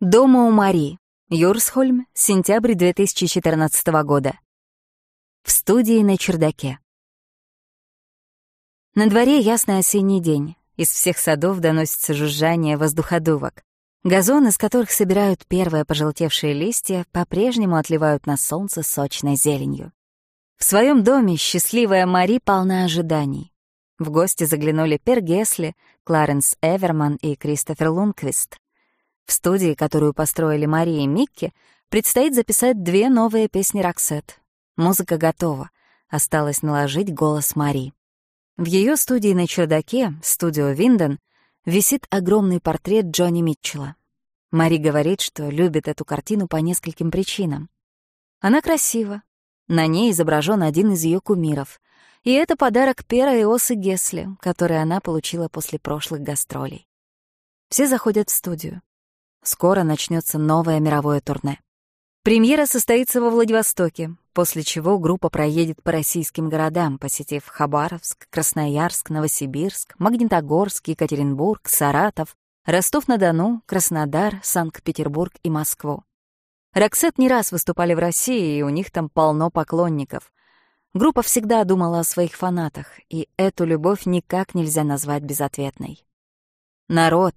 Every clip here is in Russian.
Дома у Мари. Юрсхольм, сентябрь 2014 года. В студии на чердаке. На дворе ясный осенний день. Из всех садов доносится жужжание воздуходувок. Газоны, из которых собирают первые пожелтевшие листья, по-прежнему отливают на солнце сочной зеленью. В своем доме счастливая Мари полна ожиданий. В гости заглянули Пер Гесли, Кларенс Эверман и Кристофер Лунквист. В студии, которую построили Мария и Микки, предстоит записать две новые песни Роксет. Музыка готова. Осталось наложить голос Мари. В ее студии на чердаке, студио Винден, висит огромный портрет Джонни Митчелла. Мари говорит, что любит эту картину по нескольким причинам. Она красива. На ней изображен один из ее кумиров. И это подарок Пера и Осы Гесли, который она получила после прошлых гастролей. Все заходят в студию. Скоро начнется новое мировое турне. Премьера состоится во Владивостоке, после чего группа проедет по российским городам, посетив Хабаровск, Красноярск, Новосибирск, Магнитогорск, Екатеринбург, Саратов, Ростов-на-Дону, Краснодар, Санкт-Петербург и Москву. Роксет не раз выступали в России, и у них там полно поклонников. Группа всегда думала о своих фанатах, и эту любовь никак нельзя назвать безответной. Народ,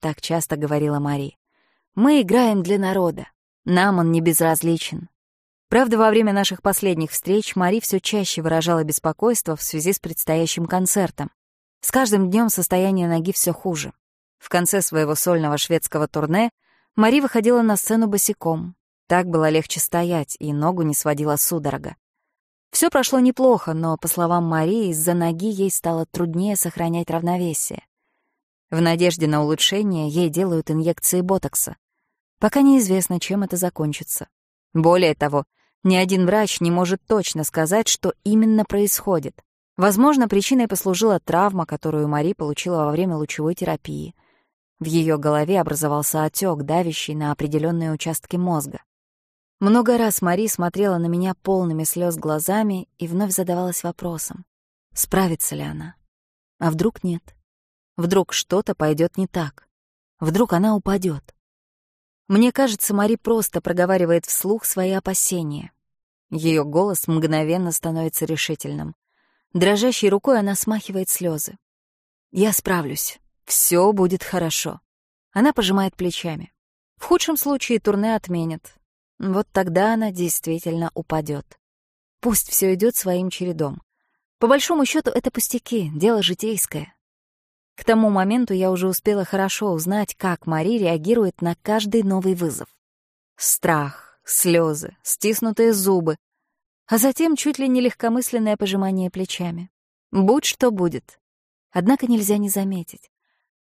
так часто говорила Мари. Мы играем для народа. Нам он не безразличен. Правда, во время наших последних встреч Мари все чаще выражала беспокойство в связи с предстоящим концертом. С каждым днем состояние ноги все хуже. В конце своего сольного шведского турне Мари выходила на сцену босиком. Так было легче стоять, и ногу не сводила судорога. Все прошло неплохо, но, по словам Марии, из-за ноги ей стало труднее сохранять равновесие. В надежде на улучшение ей делают инъекции ботокса. Пока неизвестно, чем это закончится. Более того, ни один врач не может точно сказать, что именно происходит. Возможно, причиной послужила травма, которую Мари получила во время лучевой терапии. В ее голове образовался отек, давящий на определенные участки мозга. Много раз Мари смотрела на меня полными слез глазами и вновь задавалась вопросом, справится ли она. А вдруг нет? Вдруг что-то пойдет не так. Вдруг она упадет. Мне кажется, Мари просто проговаривает вслух свои опасения. Ее голос мгновенно становится решительным. Дрожащей рукой она смахивает слезы. «Я справлюсь. Все будет хорошо». Она пожимает плечами. В худшем случае турне отменят. Вот тогда она действительно упадет. Пусть все идет своим чередом. По большому счету это пустяки, дело житейское. К тому моменту я уже успела хорошо узнать, как Мари реагирует на каждый новый вызов. Страх, слезы, стиснутые зубы, а затем чуть ли не легкомысленное пожимание плечами. Будь что будет. Однако нельзя не заметить.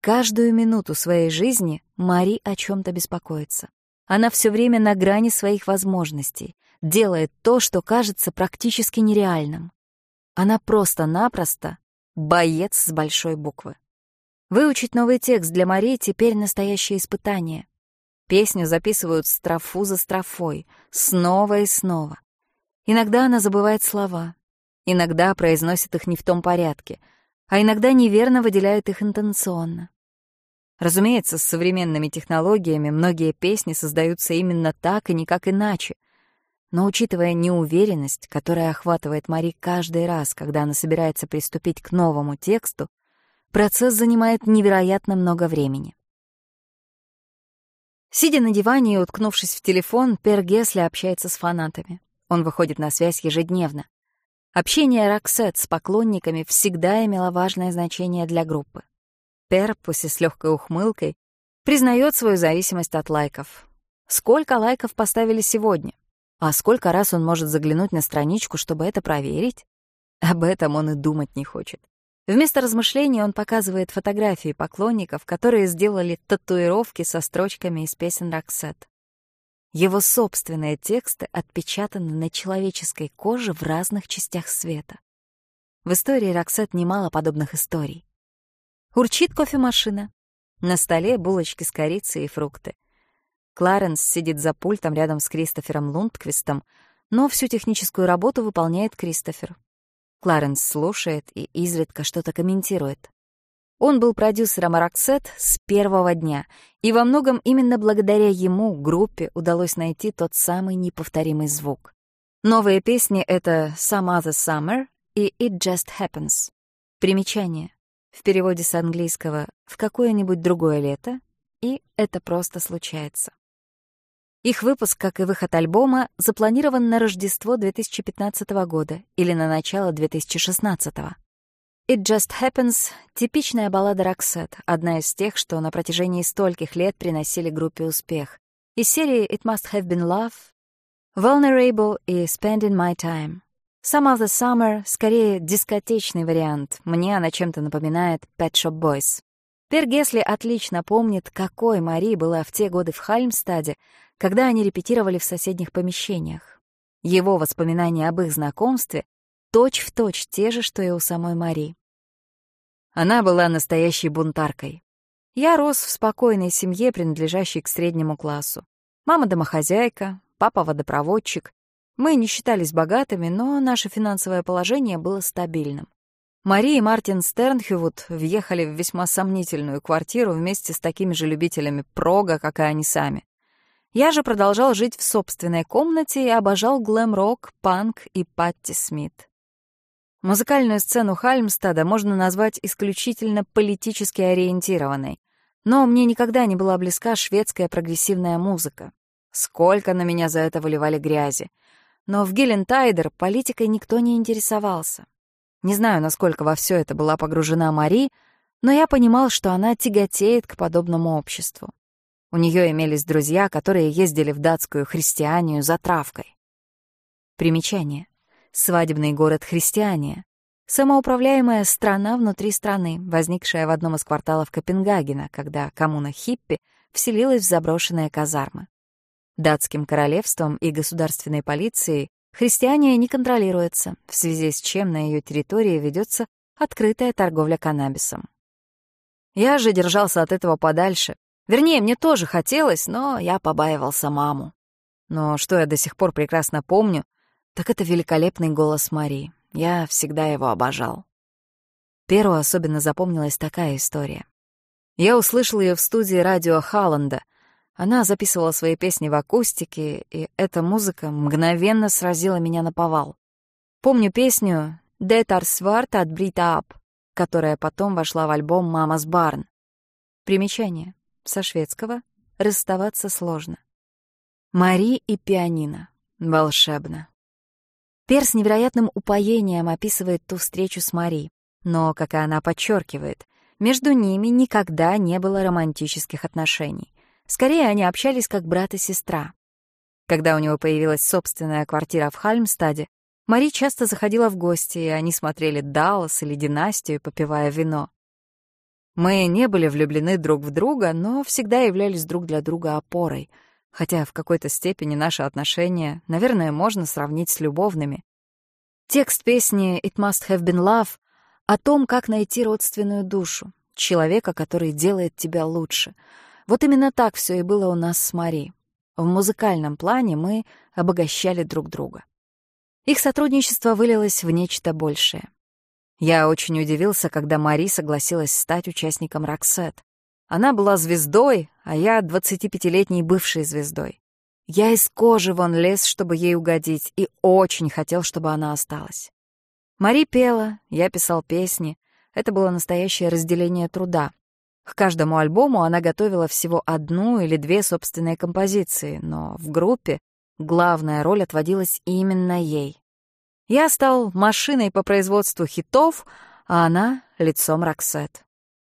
Каждую минуту своей жизни Мари о чем то беспокоится. Она все время на грани своих возможностей, делает то, что кажется практически нереальным. Она просто-напросто боец с большой буквы. Выучить новый текст для Марии теперь настоящее испытание. Песню записывают строфу за строфой, снова и снова. Иногда она забывает слова, иногда произносит их не в том порядке, а иногда неверно выделяет их интонационно. Разумеется, с современными технологиями многие песни создаются именно так и никак иначе. Но учитывая неуверенность, которая охватывает Мари каждый раз, когда она собирается приступить к новому тексту, Процесс занимает невероятно много времени. Сидя на диване и уткнувшись в телефон, Пер Гесли общается с фанатами. Он выходит на связь ежедневно. Общение Роксет с поклонниками всегда имело важное значение для группы. Пер, пусть с легкой ухмылкой, признает свою зависимость от лайков. Сколько лайков поставили сегодня? А сколько раз он может заглянуть на страничку, чтобы это проверить? Об этом он и думать не хочет. Вместо размышлений он показывает фотографии поклонников, которые сделали татуировки со строчками из песен Роксет. Его собственные тексты отпечатаны на человеческой коже в разных частях света. В истории Роксет немало подобных историй. Урчит кофемашина. На столе булочки с корицей и фрукты. Кларенс сидит за пультом рядом с Кристофером Лундквистом, но всю техническую работу выполняет Кристофер. Кларенс слушает и изредка что-то комментирует. Он был продюсером Роксет с первого дня, и во многом именно благодаря ему группе удалось найти тот самый неповторимый звук. Новые песни — это «Some Other Summer» и «It Just Happens». Примечание. В переводе с английского «в какое-нибудь другое лето» и «это просто случается». Их выпуск, как и выход альбома, запланирован на Рождество 2015 года или на начало 2016. «It Just Happens» — типичная баллада Роксет, одна из тех, что на протяжении стольких лет приносили группе успех. Из серии «It Must Have Been Love», «Vulnerable» и «Spending My Time». «Some of the Summer» — скорее дискотечный вариант. Мне она чем-то напоминает «Pet Shop Boys». Пер Гесли отлично помнит, какой Мари была в те годы в Хальмстаде, когда они репетировали в соседних помещениях. Его воспоминания об их знакомстве точь-в-точь те же, что и у самой Мари. Она была настоящей бунтаркой. Я рос в спокойной семье, принадлежащей к среднему классу. Мама домохозяйка, папа водопроводчик. Мы не считались богатыми, но наше финансовое положение было стабильным. Мари и Мартин Стернхювуд въехали в весьма сомнительную квартиру вместе с такими же любителями прога, как и они сами. Я же продолжал жить в собственной комнате и обожал глэм-рок, панк и Патти Смит. Музыкальную сцену Хальмстада можно назвать исключительно политически ориентированной, но мне никогда не была близка шведская прогрессивная музыка. Сколько на меня за это выливали грязи. Но в Гелентайдер политикой никто не интересовался. Не знаю, насколько во все это была погружена Мари, но я понимал, что она тяготеет к подобному обществу. У нее имелись друзья, которые ездили в датскую христианию за травкой. Примечание свадебный город Христиания, самоуправляемая страна внутри страны, возникшая в одном из кварталов Копенгагена, когда коммуна Хиппи вселилась в заброшенные казармы. Датским королевством и государственной полицией христиания не контролируется, в связи с чем на ее территории ведется открытая торговля каннабисом. Я же держался от этого подальше. Вернее, мне тоже хотелось, но я побаивался маму. Но что я до сих пор прекрасно помню, так это великолепный голос Марии. Я всегда его обожал. Перу особенно запомнилась такая история. Я услышал ее в студии радио Халланда. Она записывала свои песни в акустике, и эта музыка мгновенно сразила меня на повал. Помню песню «Детар Сварт» от Брита Ап, которая потом вошла в альбом «Мамас Барн». Примечание. Со шведского «Расставаться сложно». Мари и пианино. Волшебно. Пер с невероятным упоением описывает ту встречу с Мари, но, как и она подчеркивает, между ними никогда не было романтических отношений. Скорее, они общались как брат и сестра. Когда у него появилась собственная квартира в Хальмстаде, Мари часто заходила в гости, и они смотрели «Даллас» или «Династию», попивая вино. Мы не были влюблены друг в друга, но всегда являлись друг для друга опорой — хотя в какой-то степени наши отношения, наверное, можно сравнить с любовными. Текст песни «It must have been love» о том, как найти родственную душу, человека, который делает тебя лучше. Вот именно так все и было у нас с Мари. В музыкальном плане мы обогащали друг друга. Их сотрудничество вылилось в нечто большее. Я очень удивился, когда Мари согласилась стать участником «Роксет». Она была звездой, а я — 25-летней бывшей звездой. Я из кожи вон лез, чтобы ей угодить, и очень хотел, чтобы она осталась. Мари пела, я писал песни. Это было настоящее разделение труда. К каждому альбому она готовила всего одну или две собственные композиции, но в группе главная роль отводилась именно ей. Я стал машиной по производству хитов, а она — лицом Роксет.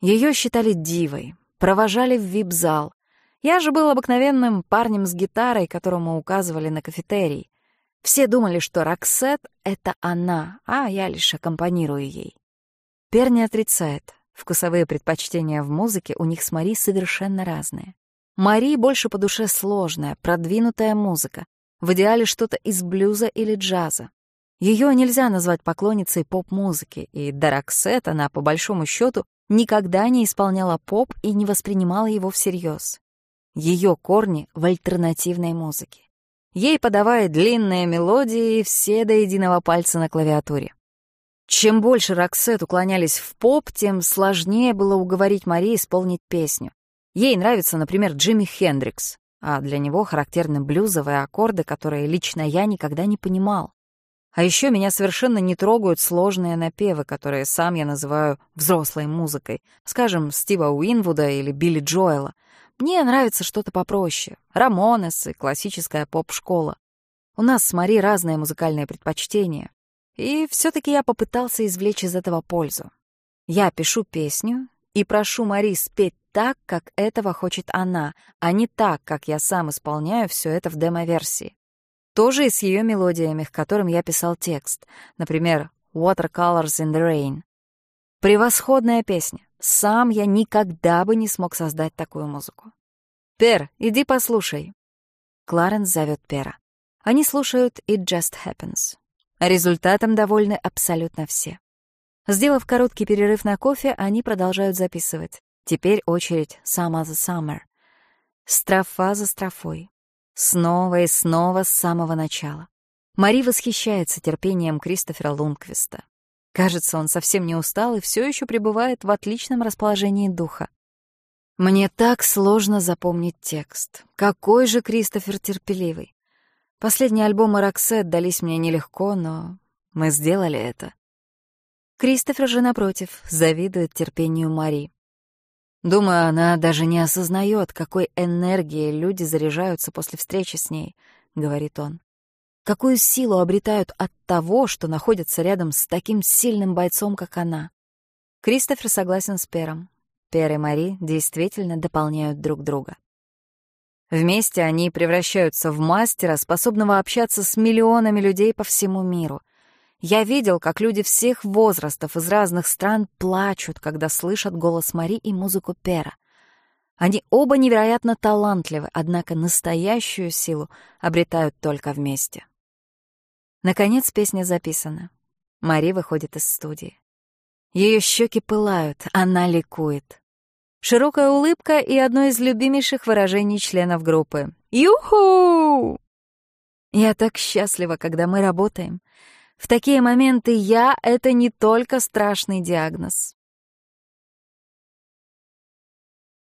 Ее считали дивой, провожали в вип-зал. Я же был обыкновенным парнем с гитарой, которому указывали на кафетерий. Все думали, что Роксет — это она, а я лишь аккомпанирую ей. Пер не отрицает. Вкусовые предпочтения в музыке у них с Мари совершенно разные. Мари больше по душе сложная, продвинутая музыка. В идеале что-то из блюза или джаза. Ее нельзя назвать поклонницей поп-музыки, и до она, по большому счету, никогда не исполняла поп и не воспринимала его всерьез. Ее корни в альтернативной музыке. Ей подавая длинные мелодии все до единого пальца на клавиатуре. Чем больше Роксет уклонялись в поп, тем сложнее было уговорить Мари исполнить песню. Ей нравится, например, Джимми Хендрикс, а для него характерны блюзовые аккорды, которые лично я никогда не понимал. А еще меня совершенно не трогают сложные напевы, которые сам я называю взрослой музыкой, скажем, Стива Уинвуда или Билли Джоэла. Мне нравится что-то попроще — Рамонес и классическая поп-школа. У нас с Мари разные музыкальные предпочтения, и все-таки я попытался извлечь из этого пользу. Я пишу песню и прошу Мари спеть так, как этого хочет она, а не так, как я сам исполняю все это в демо-версии. Тоже и с ее мелодиями, к которым я писал текст. Например, «Watercolors in the Rain». Превосходная песня. Сам я никогда бы не смог создать такую музыку. «Пер, иди послушай». Кларенс зовет Пера. Они слушают «It Just Happens». Результатом довольны абсолютно все. Сделав короткий перерыв на кофе, они продолжают записывать. Теперь очередь «Some Other Summer». Строфа за строфой. Снова и снова с самого начала. Мари восхищается терпением Кристофера Лунквиста. Кажется, он совсем не устал и все еще пребывает в отличном расположении духа. Мне так сложно запомнить текст. Какой же Кристофер терпеливый. Последние альбомы Роксет дались мне нелегко, но мы сделали это. Кристофер же, напротив, завидует терпению Мари. Думаю, она даже не осознает, какой энергией люди заряжаются после встречи с ней, — говорит он. Какую силу обретают от того, что находятся рядом с таким сильным бойцом, как она. Кристофер согласен с Пером. Пер и Мари действительно дополняют друг друга. Вместе они превращаются в мастера, способного общаться с миллионами людей по всему миру. Я видел, как люди всех возрастов из разных стран плачут, когда слышат голос Мари и музыку Пера. Они оба невероятно талантливы, однако настоящую силу обретают только вместе. Наконец песня записана. Мари выходит из студии. Ее щеки пылают, она ликует. Широкая улыбка и одно из любимейших выражений членов группы. «Юху!» Я так счастлива, когда мы работаем. В такие моменты я — это не только страшный диагноз.